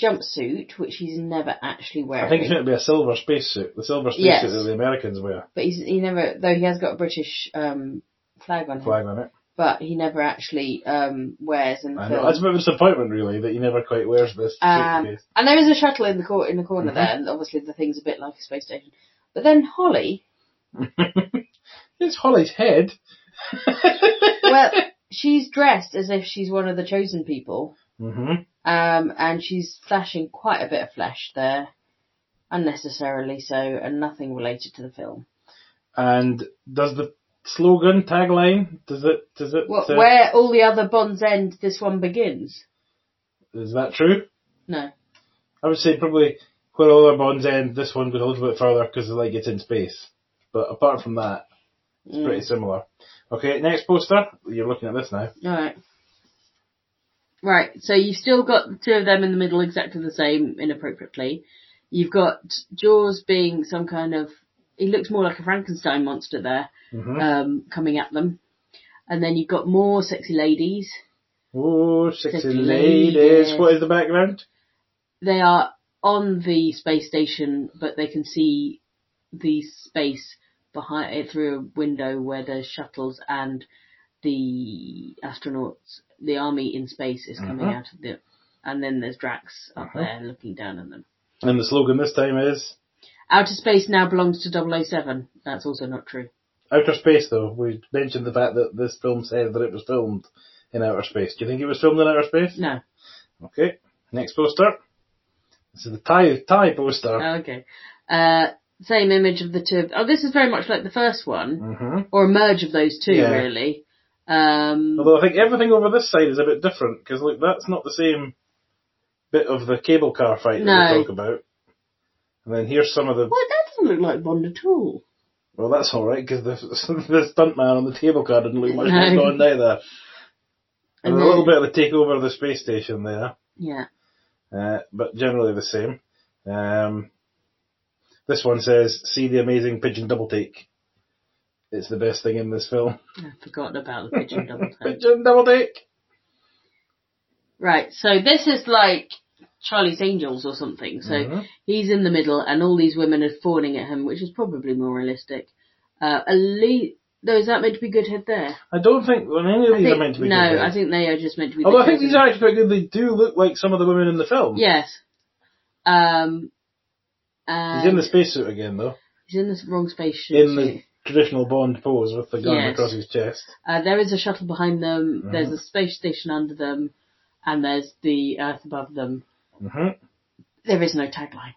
jumpsuit, which he's never actually wearing. I think it's meant to be a silver spacesuit, the silver spacesuit Yes. that the Americans wear. But he's, he never, though he has got a British um, flag on him. Flag on it. But he never actually um, wears in the I film. know. That's a bit of disappointment, really, that he never quite wears this Um, and there is a shuttle in the cor- in the corner Mhm. there, and obviously the thing's a bit like a space station. But then Holly, (laughs) it's Holly's head. (laughs) well, (laughs) she's dressed as if she's one of the chosen people, Mm-hmm. um, and she's flashing quite a bit of flesh there, unnecessarily so, and nothing related to the film. And does the slogan tagline? Does it? Does it? What, uh, where all the other bonds end, this one begins. is that true? No. I would say probably where all our bonds end. This one goes a little bit further because like it's in space. But apart from that, it's Mm. pretty similar. Okay, next poster. You're looking at this now. Alright. Right, so you've still got the two of them in the middle exactly the same, inappropriately. You've got Jaws being some kind of, he looks more like a Frankenstein monster there, hmm um, coming at them. And then you've got more sexy ladies. Oh, sexy, Sexy ladies. ladies. What is the background? They are on the space station, but they can see the space behind it through a window where there's shuttles and the astronauts, the army in space is coming Mhm. out of the, and then there's Drax up Mhm. there looking down on them. And the slogan this time is Outer space now belongs to 007. That's also not true. outer space. Though we mentioned the fact that this film said that it was filmed in outer space. Do you think it was filmed in outer space? No. Okay. Next poster. This is the Thai Thai poster. Okay. Uh, same image of the two. Oh, this is very much like the first one, hmm or a merge of those two, Yeah. really. Um, Although I think everything over this side is a bit different because look, that's not the same bit of the cable car fight that No. we talk about. And then here's some of the. well, that doesn't look like Bond at all. Well, that's all right because the (laughs) the stuntman on the table car didn't look much like Bond either. And, And a little bit of the takeover of the space station there, Yeah. uh, but generally the same. Um, this one says, "See the amazing pigeon double take." It's the best thing in this film. I've forgotten about the pigeon double (laughs) take. pigeon double take. Right, so this is like Charlie's Angels or something. So Mhm. he's in the middle and all these women are fawning at him, which is probably more realistic. Uh, Ali, no, is that meant to be Goodhead there? I don't think well, any of I these think- are meant to be. no, good I think they are just meant to be. Although I think these are actually quite good. They do look like some of the women in the film. Yes. Um, He's in the spacesuit again, though. he's in the wrong spaceship. In the traditional Bond pose with the gun Yes. across his chest. Uh, there is a shuttle behind them. Mhm. There's a space station under them, and there's the Earth above them. Hmm There is no tagline.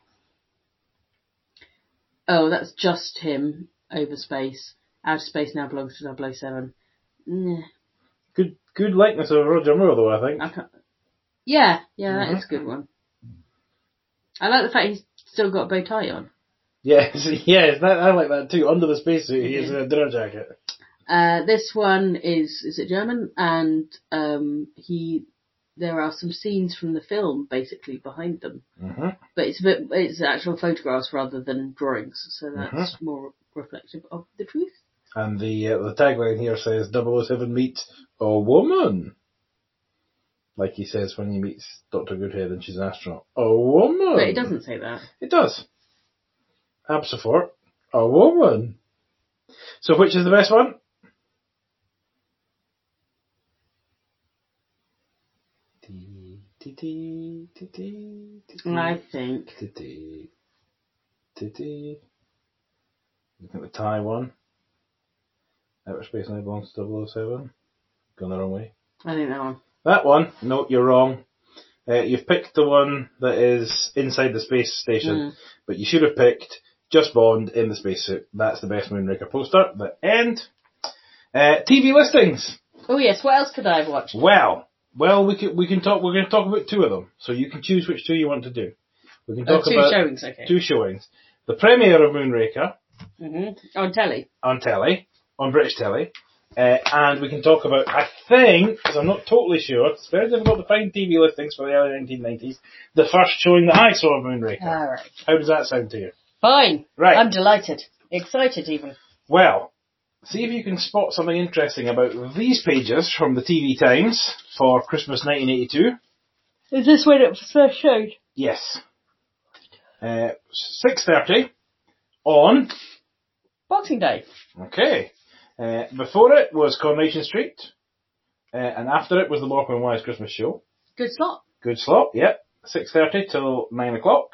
Oh, that's just him over space. Outer space now belongs to 007. Nah, Good, good likeness of Roger Moore, though. I think. I can't. Yeah, yeah, that Mhm. is a good one. I like the fact he's still got a bow tie on. Yes, (laughs) yes, that, I like that too. Under the spacesuit, he is in a dinner jacket. Uh, this one is is it German, and um, he there are some scenes from the film basically behind them, hmm but it's a bit, it's actual photographs rather than drawings, so that's more reflective of the truth. And the uh, the tagline here says 007 meets a woman. Like he says when he meets Dr. Goodhead and she's an astronaut. A woman! But it doesn't say that. It does. Absifort. A woman. So which is the best one? I think. Look think the Thai one. Outer Space Now belongs to 007. Gone the wrong way. I think that one. That one, no, you're wrong. Uh, you've picked the one that is inside the space station, Mm. but you should have picked just Bond in the spacesuit. That's the best Moonraker poster. The end. Uh, TV listings. Oh yes, what else could I have watched? Well, well, we can we can talk. We're going to talk about two of them, so you can choose which two you want to do. We can Uh, talk two about showings, okay. two showings. The premiere of Moonraker hmm On telly. on telly, on British telly, uh, and we can talk about, I think, because I'm not totally sure, it's very difficult to find TV listings for the early 1990s, the first showing that I saw of Moonraker. Alright. How does that sound to you? Fine. Right. I'm delighted. Excited even. Well, see if you can spot something interesting about these pages from the TV Times for Christmas 1982. Is this when it was first showed? Yes. Uh, 6.30 on Boxing Day. Okay. Uh, before it was Coronation Street, Uh, and after it was the Morecambe and Wise Christmas show. Good slot. Good slot, yep. 6.30 till 9 o'clock.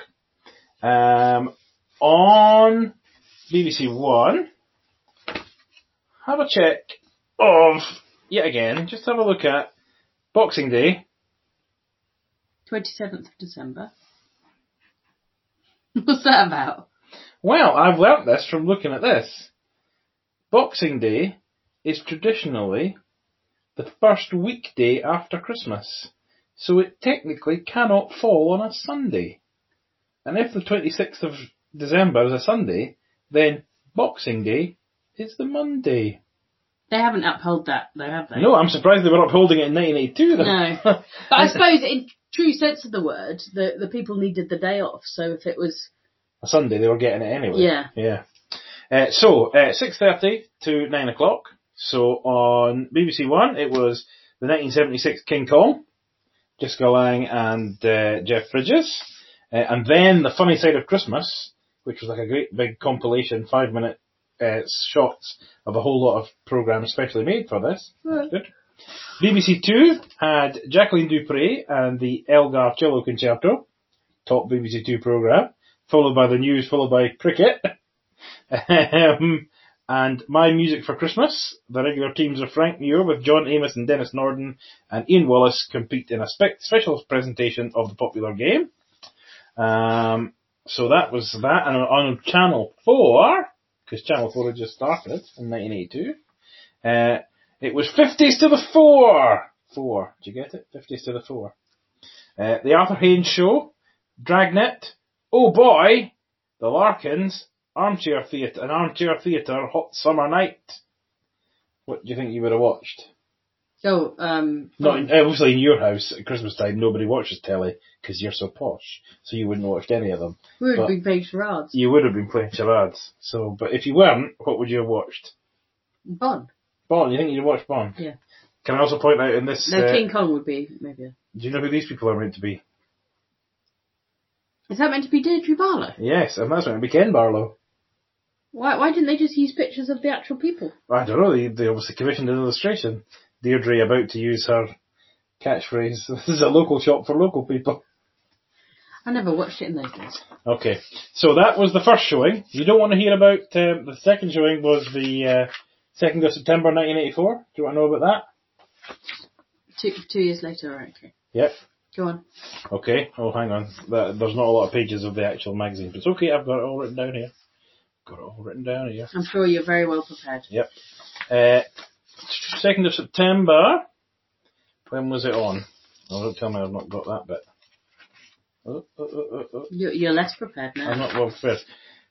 Um, on BBC One, have a check of, yet again, just have a look at Boxing Day. 27th of December. (laughs) What's that about? Well, I've learnt this from looking at this. Boxing Day is traditionally the first weekday after Christmas, so it technically cannot fall on a Sunday. And if the 26th of December is a Sunday, then Boxing Day is the Monday. They haven't upheld that though, have they? No, I'm surprised they were upholding it in 1982 though. No. (laughs) But I suppose in true sense of the word, the, the people needed the day off, so if it was, a Sunday they were getting it anyway. Yeah. Yeah. Uh, so, uh, 6.30 to 9 o'clock. So on BBC One it was the 1976 King Kong, Jessica Lange and uh, Jeff Bridges. Uh, and then The Funny Side of Christmas, which was like a great big compilation, five minute uh, shots of a whole lot of programmes specially made for this. That's good. BBC Two had Jacqueline du Pré and the Elgar Cello Concerto, top BBC Two programme, followed by the news, followed by cricket. um, and My Music for Christmas, the regular teams of Frank Muir with John Amis and Denis Norden and Ian Wallace compete in a spe- special presentation of the popular game. Um, so that was that, and on Channel 4, because Channel 4 had just started in 1982, uh, it was 50s to the 4! 4. Did you get it? 50s to the 4. Uh, the Arthur Haynes Show, Dragnet, Oh Boy, The Larkins, Armchair Theatre, an Armchair Theatre Hot Summer Night. What do you think you would have watched? So, um, Not obviously in your house at Christmas time, nobody watches telly because you're so posh, so you wouldn't have watched any of them. we would but- be playing charades. You would have been playing charades. So, but if you weren't, what would you have watched? Bond. Bond. You think you'd watch Bond? Yeah. Can I also point out in this? No, uh, King Kong would be, maybe. do you know who these people are meant to be? Is that meant to be Deirdre Barlow? Yes, and that's meant to be Ken Barlow. Why, why didn't they just use pictures of the actual people? I don't know. They, they obviously commissioned an illustration. Deirdre about to use her catchphrase. (laughs) This is a local shop for local people. I never watched it in those days. Okay, so that was the first showing. You don't want to hear about um, the second showing was the uh, second of September 1984. Do you want to know about that? Two, two years later, right, okay. Yep. Go on. Okay. Oh, hang on. That, there's not a lot of pages of the actual magazine, but it's okay. I've got it all written down here. Got it all written down here. I'm sure you're very well prepared. Yep. Uh, second of September. When was it on? Oh, don't tell me I've not got that bit. Oh, oh, oh, oh, oh. You're, you're less prepared now. I'm not well prepared.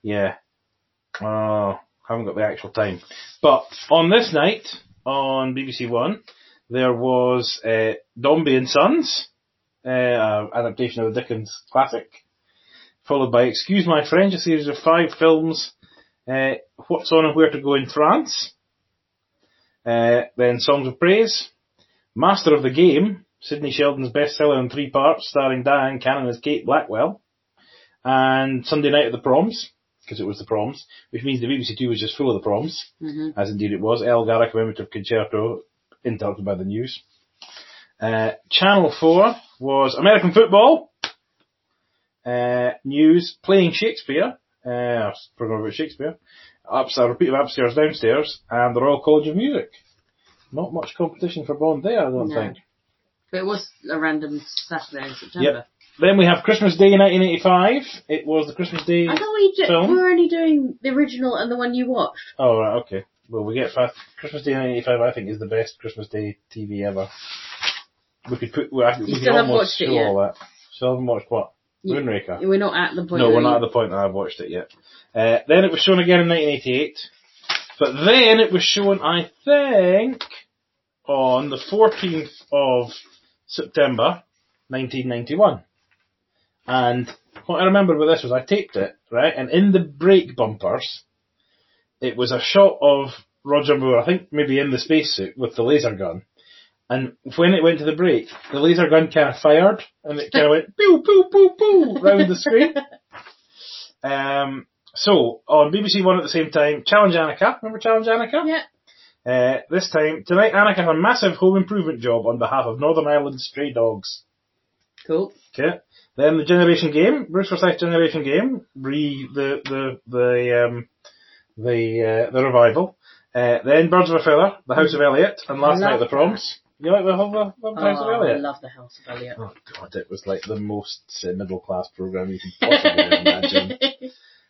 Yeah. Oh, haven't got the actual time. But on this night, on BBC One, there was uh, Dombey and Sons, uh, adaptation of a Dickens classic, followed by Excuse My French, a series of five films, uh, What's On and Where to Go in France, uh, then Songs of Praise, Master of the Game, Sidney Sheldon's bestseller in three parts, starring Dyan Cannon as Kate Blackwell, and Sunday Night at the Proms, because it was the Proms, which means the BBC Two was just full of the Proms, hmm as indeed it was. El Gara commemorative concerto, interrupted by the news. Uh, Channel 4 was American football, uh, news, playing Shakespeare, uh, program about Shakespeare, ups, repeat of upstairs, downstairs, and the Royal College of Music. Not much competition for Bond there, I don't No. think. But it was a random Saturday in September. Then we have Christmas Day 1985. It was the Christmas Day. I thought we, Film? were only doing the original and the one you watched. Oh, right, okay. Well, we get past Christmas Day 1985. I think is the best Christmas Day TV ever. We could put. We, we could almost watched it show yet? all that. Still haven't watched what? You- Moonraker. We're not at the point. No, we're not at the point that I've watched it yet. Uh, then it was shown again in 1988. But then it was shown, I think, on the 14th of September, 1991. And what I remember about this was I taped it, right? And in the break bumpers, it was a shot of Roger Moore, I think maybe in the spacesuit with the laser gun. And when it went to the break, the laser gun kind of fired, and it kind of went pew pew pew pew round the screen. (laughs) Um, so on BBC One at the same time, Challenge Anneka. Remember Challenge Anneka? Yeah. Uh, this time, tonight Anneka has a massive home improvement job on behalf of Northern Ireland stray dogs. Cool. Okay. Then the Generation Game, Bruce Forsyth Generation Game, re the the the um the uh, the revival. Uh, then Birds of a Feather, The House of Eliott, and Last Night at the Proms. You like the, the, the House of Oh, I love the House of Eliott. Oh god, it was like the most uh, middle class program you can possibly (laughs) imagine.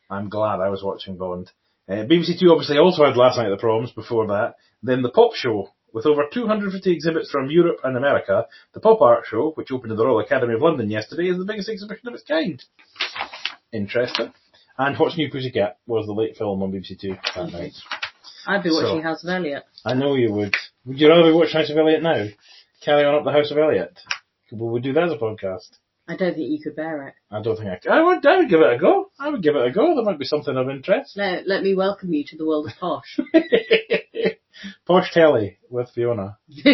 I'm glad I was watching Bond. Uh, BBC Two obviously also had Last Night at the Proms before that. Then the Pop Show, with over 250 exhibits from Europe and America. The Pop Art Show, which opened at the Royal Academy of London yesterday, is the biggest exhibition of its kind. Interesting. And What's New Pussycat was the late film on BBC Two that night. I'd be watching So- House of Eliott. I know you would. Would you rather be watching House of Eliott now? Carry on up the House of Eliott? Will we do that as a podcast? I don't think you could bear it. I don't think I could. I would, I would give it a go. I would give it a go. There might be something of interest. Let, let me welcome you to the world of posh. (laughs) Posh telly with Fiona. (laughs)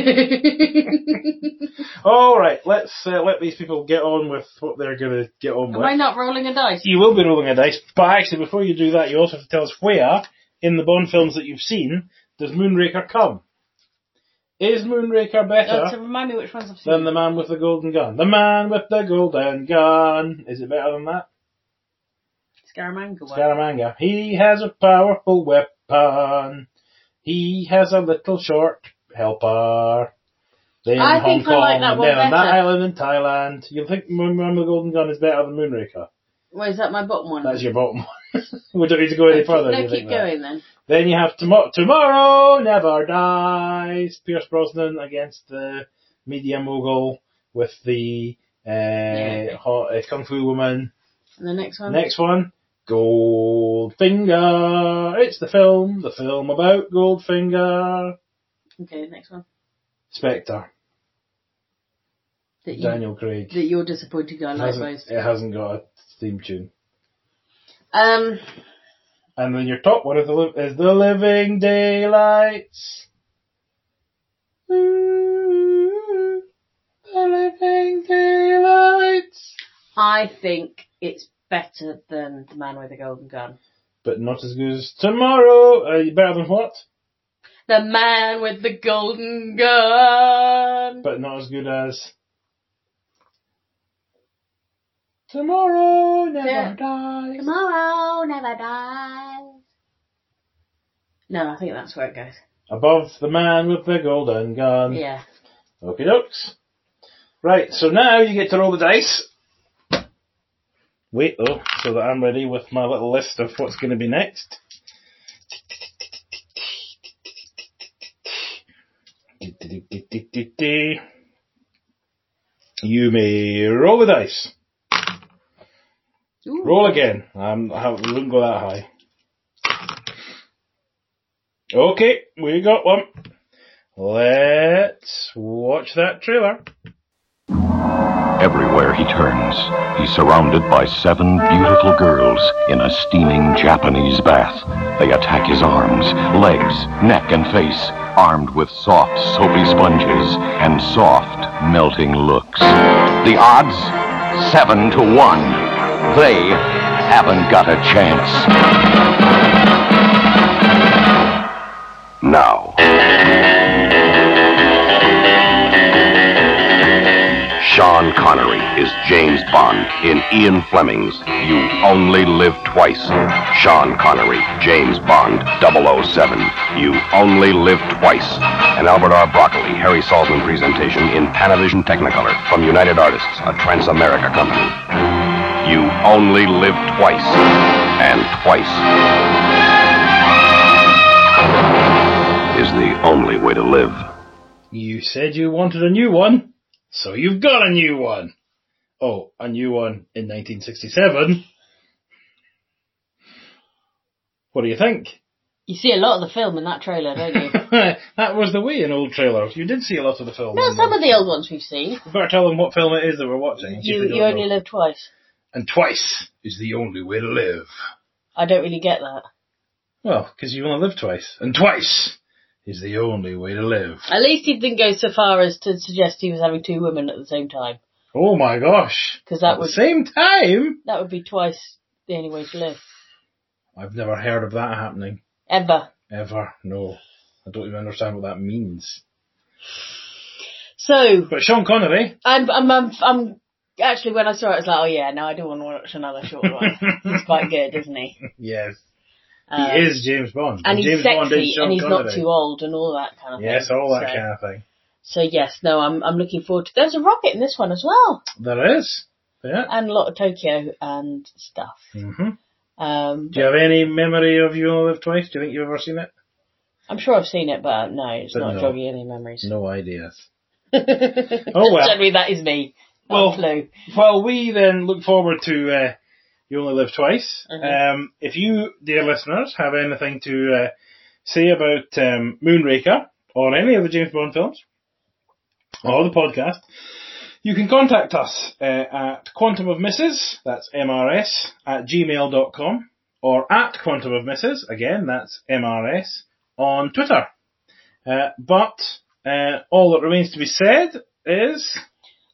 All right, let's uh, let these people get on with what they're going to get on Am I not rolling a dice? You will be rolling a dice, but actually, before you do that, you also have to tell us where in the Bond films that you've seen does Moonraker come. Is Moonraker better Uh, to remind me which ones I've seen. than the man with the golden gun? The man with the golden gun. Is it better than that? Scaramanga one. Scaramanga. He has a powerful weapon. He has a little short helper. Then I Hong think I Kong, like that and one then on that better. island in Thailand. You think Man with the Golden Gun is better than Moonraker? Well, is that my bottom one? That's your bottom one. We don't need to go any further. No, keep think that? going then. Then you have Tomo- Tomorrow Never Dies. Pierce Brosnan against the media mogul with the uh, Yeah. hot, uh, Kung Fu woman. And the next one? Next one, Goldfinger. It's the film, the film about Goldfinger. Okay, next one. Spectre, That, you, Daniel Craig. that you're disappointed I It like hasn't, it hasn't got a theme tune. Um, And then your top one is the, li- is the Living Daylights. Ooh, the Living Daylights. I think it's better than The Man with the Golden Gun. But not as good as Tomorrow. Uh, better than what? The Man with the Golden Gun! but not as good as Tomorrow Never. Dies. Tomorrow never dies. No, I think that's where it goes. Above the man with the golden gun. Yeah. Okie dokes. Right, so now you get to roll the dice. Wait though, so that I'm ready with my little list of what's going to be next. You may roll the dice. Ooh. Roll again. Um, I we wouldn't go that high. Okay, we got one. Let's watch that trailer. Everywhere he turns, he's surrounded by seven beautiful girls in a steaming Japanese bath. They attack his arms, legs, neck, and face, armed with soft, soapy sponges and soft, melting looks. The odds? Seven to one. They haven't got a chance. Now. Sean Connery is James Bond in Ian Fleming's You Only Live Twice. Sean Connery, James Bond, 007. You Only Live Twice. An Albert R. Broccoli, Harry Saltzman presentation in Panavision Technicolor from United Artists, a Transamerica company. You only live twice. And twice is the only way to live. You said you wanted a new one, so you've got a new one. Oh, a new one in 1967. What do you think? You see a lot of the film in that trailer, don't you? (laughs) that was the way in old trailers. You did see a lot of the film. no, some of the old ones we've seen. We better tell them what film it is that we're watching. and You, you only know. live twice. And twice is the only way to live. I don't really get that. Well, because you want to live twice. And twice is the only way to live. At least he didn't go so far as to suggest he was having two women at the same time. Oh my gosh. 'Cause that At the same time? That would be twice the only way to live. I've never heard of that happening. Ever. Ever. No. I don't even understand what that means. So But Sean Connery, I'm I'm I'm, I'm actually when I saw it, I was like, oh yeah, no, I don't want to watch another short one. he's quite good, isn't he? (laughs) yes, Um, he is James Bond. and he's James Bond is sexy, and he's Connery. not too old, and all that kind of Yes, thing. Yes, all that so, kind of thing. So yes, no, I'm I'm looking forward to. There's a rocket in this one as well, There is. Yeah. and a lot of Tokyo and stuff. hmm Um, Do you have any memory of You Only Live Twice? Do you think you've ever seen it? I'm sure I've seen it, but no, it's But not no. jogging any memories. No ideas. (laughs) oh well. Generally, that is me. Well, Flu. Well, we then look forward to uh, You Only Live Twice. Mhm. Um, if you, dear listeners, have anything to uh, say about um, Moonraker or any of the James Bond films or the podcast, you can contact us uh, at Quantum of Misses, that's MRS, at gmail.com or at Quantum of Misses, again, that's MRS, on Twitter. Uh, but uh, all that remains to be said is...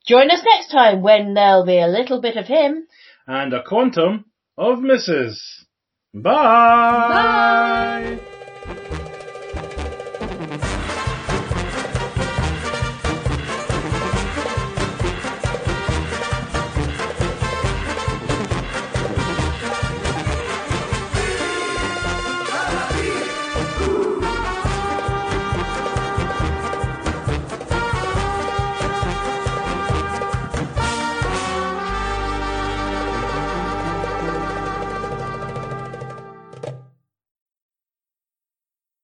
Join us next time when there'll be a little bit of him. and a quantum of misses. Bye. Bye.